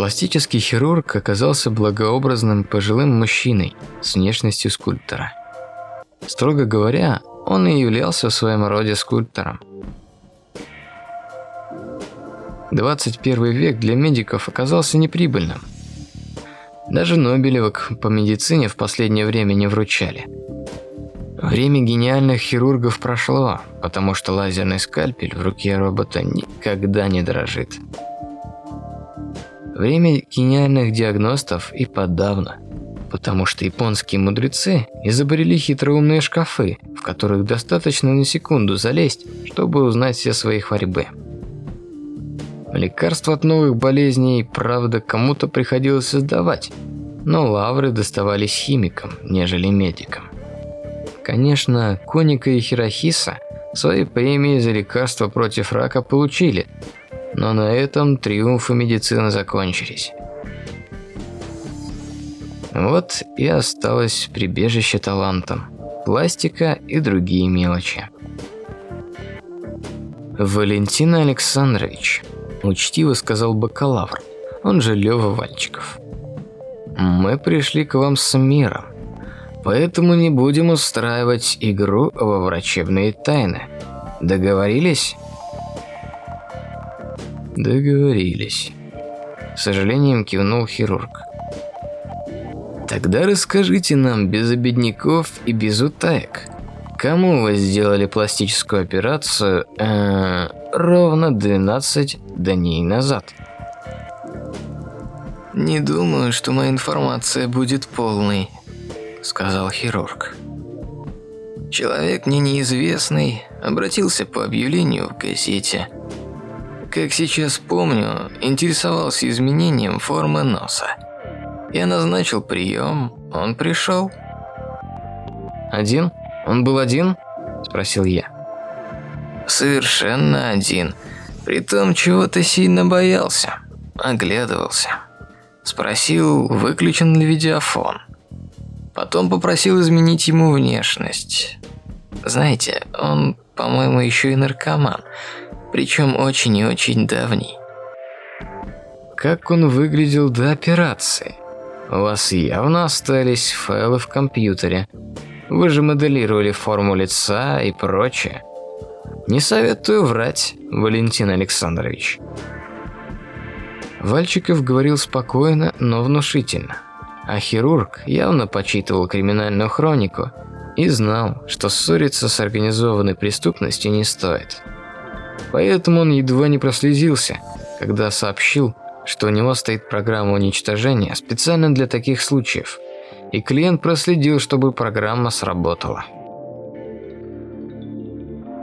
Пластический хирург оказался благообразным пожилым мужчиной с внешностью скульптора. Строго говоря, он и являлся в своем роде скульптором. 21 век для медиков оказался неприбыльным. Даже Нобелевок по медицине в последнее время не вручали. Время гениальных хирургов прошло, потому что лазерный скальпель в руке робота никогда не дрожит. Время гениальных диагностов и подавно, потому что японские мудрецы изобрели хитроумные шкафы, в которых достаточно на секунду залезть, чтобы узнать все свои хворебы. Лекарства от новых болезней, правда, кому-то приходилось создавать, но лавры доставались химикам, нежели медикам. Конечно, Коника и Хирохиса свои премии за лекарства против рака получили, но на этом триумфы медицины закончились. Вот и осталось прибежище талантам, пластика и другие мелочи. Валентин Александрович, учтиво сказал бакалавр, он же Лёва Вальчиков. Мы пришли к вам с миром, поэтому не будем устраивать игру во врачебные тайны. Договорились? Договорились. С сожалением кивнул хирург. Тогда расскажите нам без обедняков и без утаек. Кому вы сделали пластическую операцию э, ровно 12 дней назад? Не думаю, что моя информация будет полной, сказал хирург. Человек мне неизвестный обратился по объявлению в газете как сейчас помню, интересовался изменением формы носа. Я назначил прием, он пришел. «Один? Он был один?» – спросил я. «Совершенно один. Притом чего-то сильно боялся. Оглядывался. Спросил, выключен ли видеофон. Потом попросил изменить ему внешность. Знаете, он, по-моему, еще и наркоман причем очень и очень давний. Как он выглядел до операции? У вас явно остались файлы в компьютере. Вы же моделировали форму лица и прочее. Не советую врать, Валентин Александрович. Вальчиков говорил спокойно, но внушительно. А хирург явно почитывал криминальную хронику и знал, что ссориться с организованной преступностью не стоит. Поэтому он едва не прослезился, когда сообщил, что у него стоит программа уничтожения специально для таких случаев, и клиент проследил, чтобы программа сработала.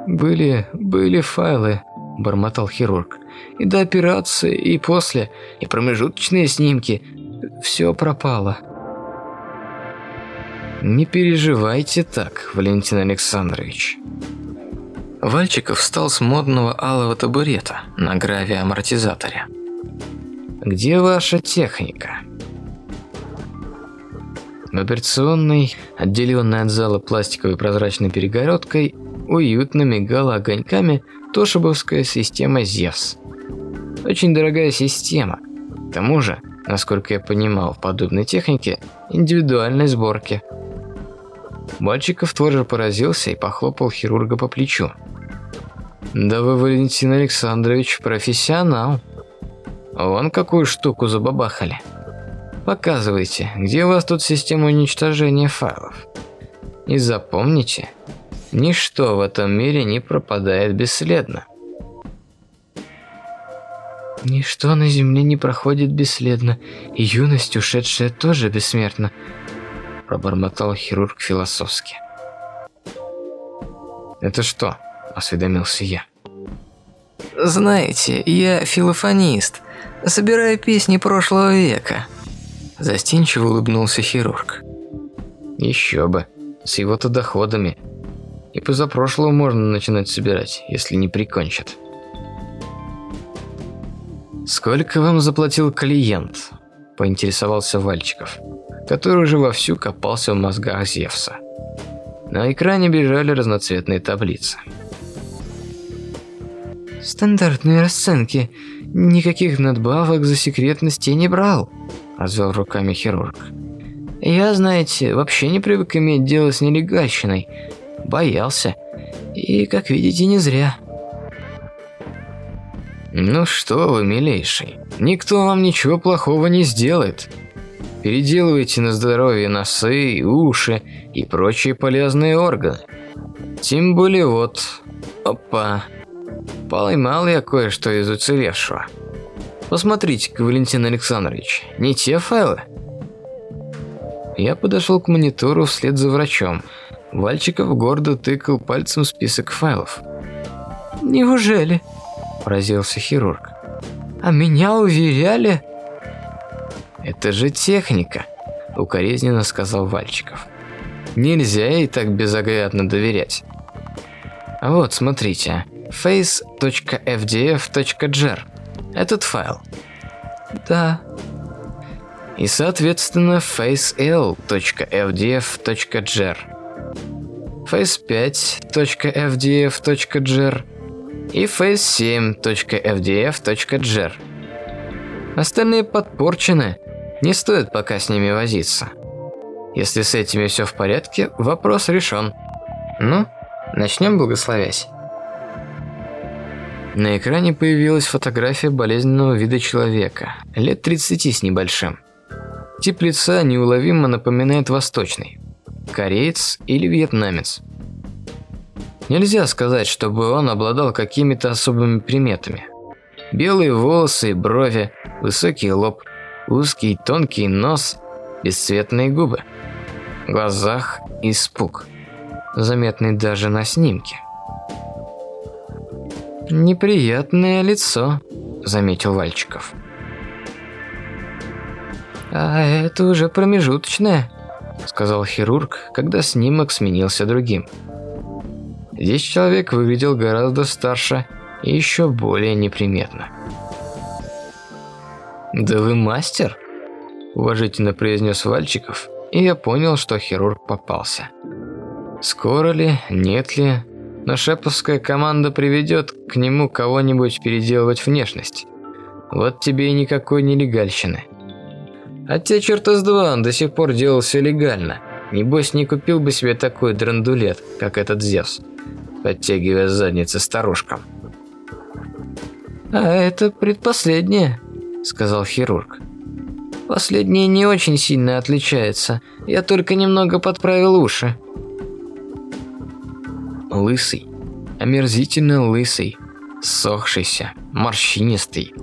«Были, были файлы», – бормотал хирург. «И до операции, и после, и промежуточные снимки. Все пропало». «Не переживайте так, Валентин Александрович», Вальчиков встал с модного алого табурета на гравиамортизаторе. «Где ваша техника?» В операционной, отделенной от зала пластиковой прозрачной перегородкой, уютно мигала огоньками тошибовская система «Зевс». Очень дорогая система. К тому же, насколько я понимал в подобной технике, индивидуальной сборки. Мальчиков тоже поразился и похлопал хирурга по плечу. Да вы, Валентин Александрович, профессионал. Вон какую штуку забабахали. Показывайте, где у вас тут система уничтожения файлов. И запомните, ничто в этом мире не пропадает бесследно. Ничто на земле не проходит бесследно, и юность, ушедшая, тоже бессмертна, пробормотал хирург философски. Это что? Осведомился я. Знаете, я филофонист, собираю песни прошлого века. Застенчиво улыбнулся хирург. Еще бы, с его-то доходами. И позапрошлого можно начинать собирать, если не прикончат. «Сколько вам заплатил клиент?» – поинтересовался Вальчиков, который уже вовсю копался в мозгах Зевса. На экране бежали разноцветные таблицы. «Стандартные расценки. Никаких надбавок за секретность я не брал», – развел руками хирург. «Я, знаете, вообще не привык иметь дело с нелегальщиной. Боялся. И, как видите, не зря». «Ну что вы, милейший, никто вам ничего плохого не сделает. Переделывайте на здоровье носы, уши и прочие полезные органы. Тем более вот... Опа. Поймал я кое-что из уцелевшего. Посмотрите-ка, Валентин Александрович, не те файлы?» Я подошел к монитору вслед за врачом. Вальчиков гордо тыкал пальцем список файлов. «Неужели?» – поразился хирург. «А меня уверяли?» «Это же техника», – укоризненно сказал Вальчиков. «Нельзя ей так безоглядно доверять». А вот, смотрите, face.fdf.jar. Этот файл. Да. И, соответственно, faceL.fdf.jar. face5.fdf.jar и face7.fdf.jar. Остальные подпорчены, не стоит пока с ними возиться. Если с этими все в порядке, вопрос решен. Ну, начнем благословясь. На экране появилась фотография болезненного вида человека, лет 30 с небольшим. Тип лица неуловимо напоминает восточный. Кореец или вьетнамец. Нельзя сказать, чтобы он обладал какими-то особыми приметами. Белые волосы и брови, высокий лоб – узкий тонкий нос, бесцветные губы. В глазах испуг, заметный даже на снимке. «Неприятное лицо», – заметил Вальчиков. «А это уже промежуточное», – сказал хирург, когда снимок сменился другим. Здесь человек выглядел гораздо старше и еще более неприметно. «Да вы мастер?» – уважительно произнес Вальчиков, и я понял, что хирург попался. Скоро ли, нет ли, но шеповская команда приведет к нему кого-нибудь переделывать внешность. Вот тебе и никакой нелегальщины. А те черта с два он до сих пор делал все легально. Небось, не купил бы себе такой драндулет, как этот Зевс, подтягивая задницы старушкам. «А это предпоследнее», сказал хирург. Последнее не очень сильно отличается. Я только немного подправил уши. Лысый, омерзительно лысый, сохшийся, морщинистый,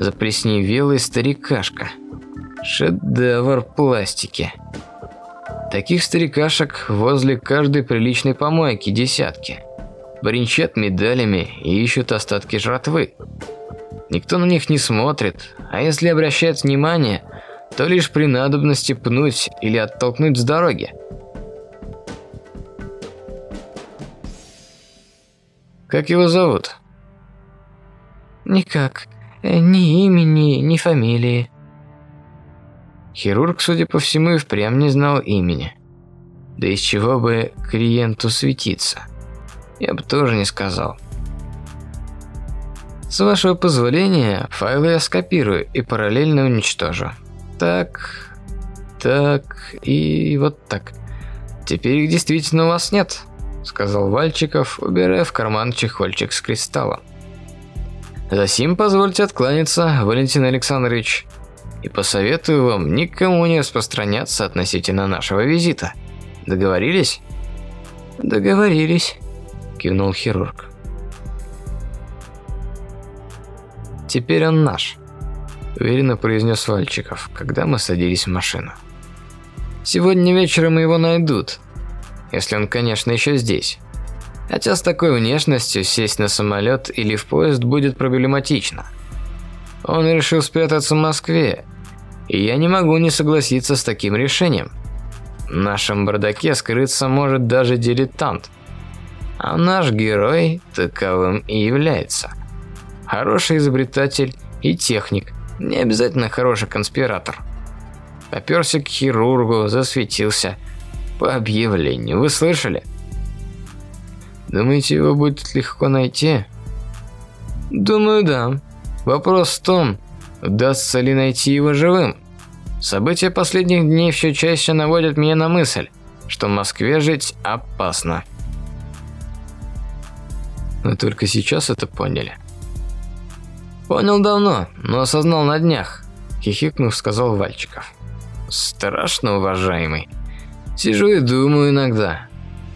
заплесневелый старикашка. Шедевр пластики. Таких старикашек возле каждой приличной помойки десятки. Бринчат медалями и ищут остатки жратвы. Никто на них не смотрит, а если обращает внимание, то лишь при надобности пнуть или оттолкнуть с дороги. Как его зовут? Никак. Э, ни имени, ни фамилии. Хирург, судя по всему, и впрямь не знал имени. Да из чего бы клиенту светиться? Я бы тоже не сказал. С вашего позволения, файлы я скопирую и параллельно уничтожу. Так, так и вот так. Теперь их действительно у вас нет, сказал Вальчиков, убирая в карман чехольчик с кристаллом. Засим позвольте откланяться, Валентин Александрович, и посоветую вам никому не распространяться относительно нашего визита. Договорились? Договорились, кивнул хирург. «Теперь он наш», – уверенно произнес Вальчиков, когда мы садились в машину. «Сегодня вечером его найдут, если он, конечно, еще здесь. Хотя с такой внешностью сесть на самолет или в поезд будет проблематично. Он решил спрятаться в Москве, и я не могу не согласиться с таким решением. В нашем бардаке скрыться может даже дилетант. А наш герой таковым и является. Хороший изобретатель и техник, не обязательно хороший конспиратор. Поперся к хирургу, засветился. По объявлению, вы слышали? Думаете, его будет легко найти? Думаю, да. Вопрос в том, удастся ли найти его живым. События последних дней все чаще наводят меня на мысль, что в Москве жить опасно. Мы только сейчас это поняли. Понял давно, но осознал на днях, хихикнув, сказал Вальчиков. Страшно, уважаемый. Сижу и думаю иногда.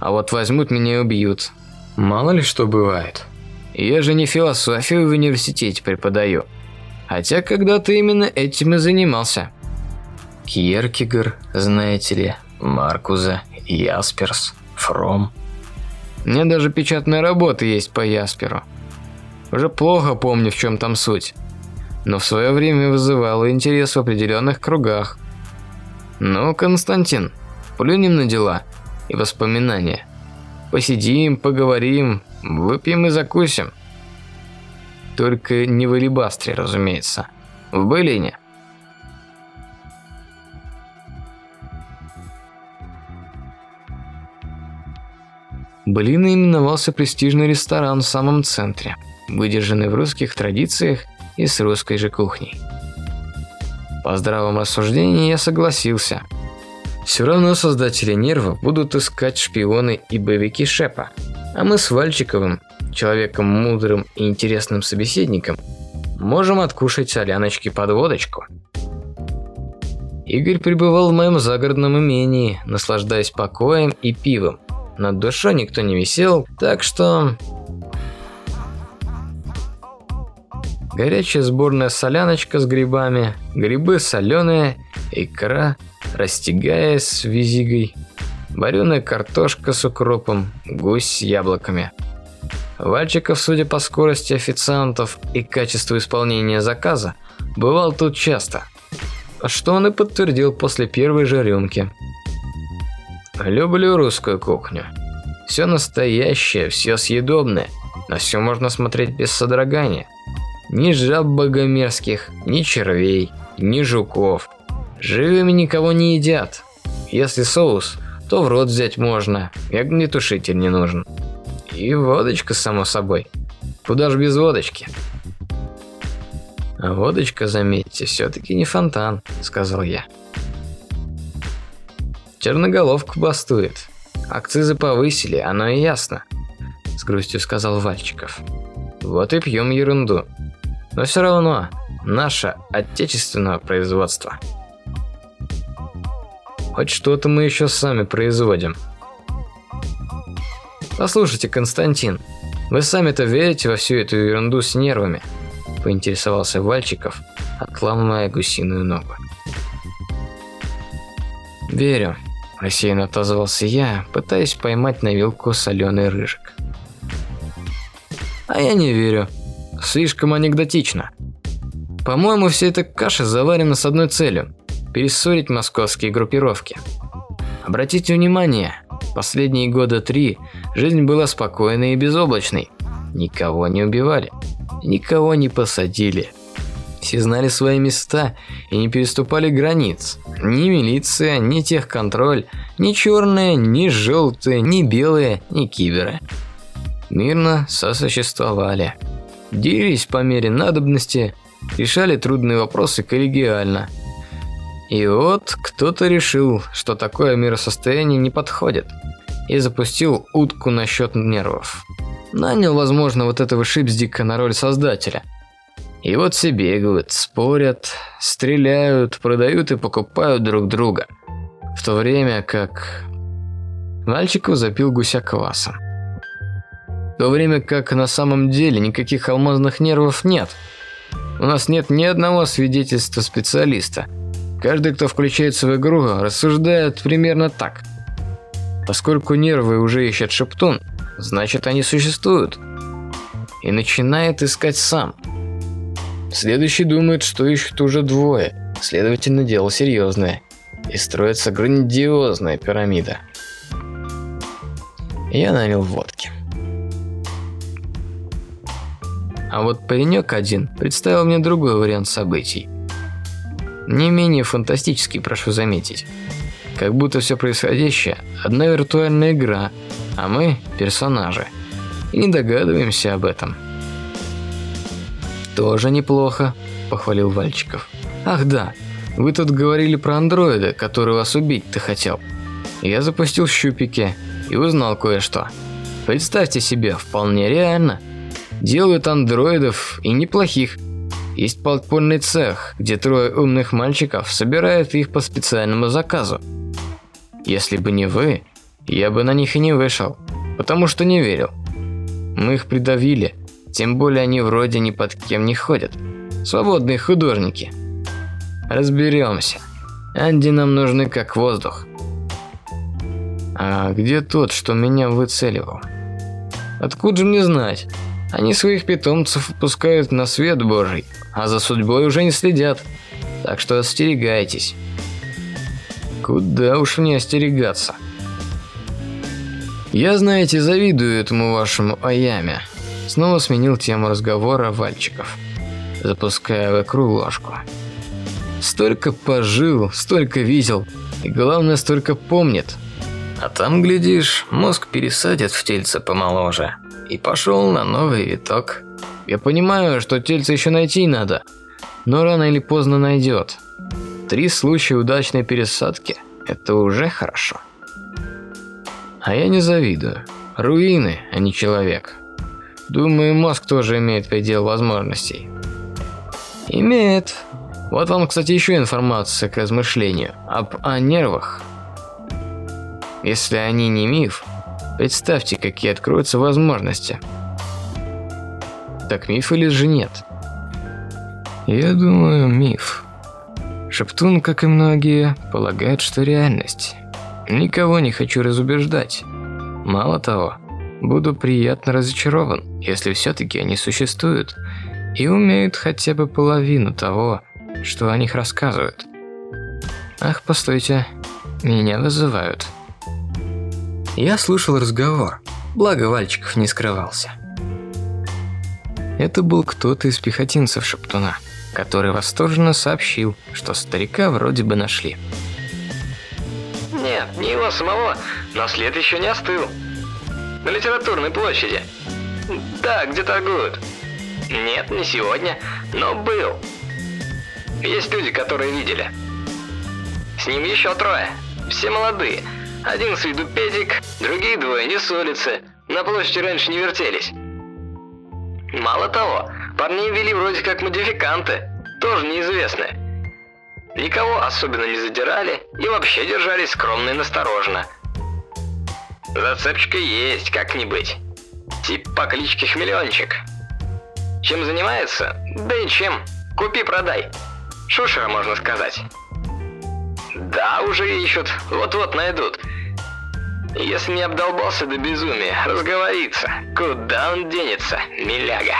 А вот возьмут меня и убьют. Мало ли что бывает. Я же не философию в университете преподаю. Хотя когда-то именно этим и занимался. Кьеркегор, знаете ли, Маркуза, Ясперс, Фром. Мне даже печатная работа есть по Ясперу. Уже плохо помню, в чем там суть. Но в свое время вызывало интерес в определенных кругах. Ну, Константин, плюнем на дела и воспоминания. Посидим, поговорим, выпьем и закусим. Только не в Алибастре, разумеется. В Былине. Былина именовался престижный ресторан в самом центре, выдержанный в русских традициях и с русской же кухней. По здравому рассуждению я согласился – все равно создатели нервов будут искать шпионы и боевики Шепа. А мы с Вальчиковым, человеком мудрым и интересным собеседником, можем откушать соляночки под водочку. Игорь пребывал в моем загородном имении, наслаждаясь покоем и пивом. Над душой никто не висел, так что... Горячая сборная соляночка с грибами, грибы соленые, икра – растягая с визигой, вареная картошка с укропом, гусь с яблоками. Вальчиков, судя по скорости официантов и качеству исполнения заказа, бывал тут часто, что он и подтвердил после первой же рюмки. «Люблю русскую кухню. Все настоящее, все съедобное, на все можно смотреть без содрогания. Ни жаб богомерзких, ни червей, ни жуков, Живыми никого не едят. Если соус, то в рот взять можно, и огнетушитель не нужен. И водочка, само собой. Куда ж без водочки? А водочка, заметьте, все-таки не фонтан, сказал я. Черноголовка бастует. Акцизы повысили, оно и ясно. С грустью сказал Вальчиков. Вот и пьем ерунду. Но все равно, наше отечественное производство. Хоть что-то мы еще сами производим. Послушайте, Константин, вы сами-то верите во всю эту ерунду с нервами? Поинтересовался Вальчиков, отламывая гусиную ногу. Верю, рассеянно отозвался я, пытаясь поймать на вилку соленый рыжик. А я не верю. Слишком анекдотично. По-моему, вся эта каша заварена с одной целью перессорить московские группировки. Обратите внимание, последние года три жизнь была спокойной и безоблачной. Никого не убивали, никого не посадили. Все знали свои места и не переступали границ. Ни милиция, ни техконтроль, ни черные, ни желтые, ни белые, ни киберы. Мирно сосуществовали. Делились по мере надобности, решали трудные вопросы коллегиально – и вот кто-то решил, что такое миросостояние не подходит, и запустил утку насчет нервов. Нанял, возможно, вот этого шипздика на роль создателя. И вот все бегают, спорят, стреляют, продают и покупают друг друга. В то время как... Мальчиков запил гуся квасом. В то время как на самом деле никаких алмазных нервов нет. У нас нет ни одного свидетельства специалиста – Каждый, кто включается в игру, рассуждает примерно так. Поскольку нервы уже ищет Шептун, значит они существуют. И начинает искать сам. Следующий думает, что ищут уже двое, следовательно дело серьезное. И строится грандиозная пирамида. Я налил водки. А вот паренек один представил мне другой вариант событий. Не менее фантастический, прошу заметить. Как будто все происходящее – одна виртуальная игра, а мы – персонажи. И не догадываемся об этом. «Тоже неплохо», – похвалил Вальчиков. «Ах да, вы тут говорили про андроида, который вас убить-то хотел. Я запустил щупики и узнал кое-что. Представьте себе, вполне реально. Делают андроидов и неплохих. Есть подпольный цех, где трое умных мальчиков собирают их по специальному заказу. Если бы не вы, я бы на них и не вышел, потому что не верил. Мы их придавили, тем более они вроде ни под кем не ходят. Свободные художники. Разберемся. Анди нам нужны как воздух. А где тот, что меня выцеливал? Откуда же мне знать? Они своих питомцев выпускают на свет Божий, а за судьбой уже не следят. Так что остерегайтесь. Куда уж мне остерегаться? Я, знаете, завидую этому вашему Аяме. Снова сменил тему разговора Вальчиков, запуская в икру ложку. Столько пожил, столько видел, и главное, столько помнит. А там, глядишь, мозг пересадят в тельце помоложе. И пошел на новый виток. Я понимаю, что тельце еще найти надо, но рано или поздно найдет. Три случая удачной пересадки – это уже хорошо. А я не завидую. Руины, а не человек. Думаю, мозг тоже имеет предел возможностей. Имеет. Вот вам, кстати, еще информация к размышлению об о нервах. Если они не миф, представьте, какие откроются возможности. Так миф или же нет? Я думаю, миф. Шептун, как и многие, полагает, что реальность. Никого не хочу разубеждать. Мало того, буду приятно разочарован, если все-таки они существуют и умеют хотя бы половину того, что о них рассказывают. Ах, постойте, меня вызывают. Я слушал разговор, благо Вальчиков не скрывался. Это был кто-то из пехотинцев Шептуна, который восторженно сообщил, что старика вроде бы нашли. Нет, не его самого, но след еще не остыл. На литературной площади. Да, где торгуют. Нет, не сегодня, но был. Есть люди, которые видели. С ним еще трое. Все молодые. Один с виду педик, другие двое не с улицы. На площади раньше не вертелись. Мало того, парней вели вроде как модификанты, тоже неизвестные. Никого особенно не задирали и вообще держались скромно и настороженно. Зацепочка есть, как не быть. Тип по кличке Хмелеончик. Чем занимается? Да ничем. Купи-продай. Шушера, можно сказать. Да, уже ищут. Вот-вот найдут. Если не обдолбался до безумия, разговорится. Куда он денется, миляга?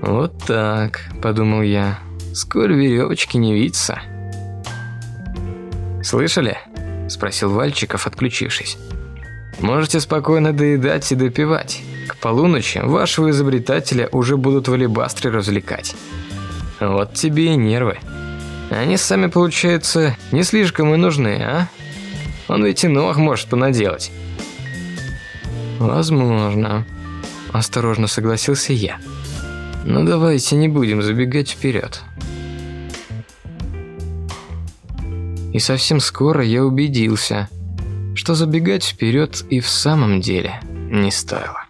Вот так, подумал я. Скоро веревочки не видится. Слышали? Спросил Вальчиков, отключившись. Можете спокойно доедать и допивать. К полуночи вашего изобретателя уже будут в алебастре развлекать. Вот тебе и нервы. Они сами, получается, не слишком и нужны, а? Он ведь и ног может понаделать. Возможно. Осторожно согласился я. Но давайте не будем забегать вперед. И совсем скоро я убедился, что забегать вперед и в самом деле не стоило.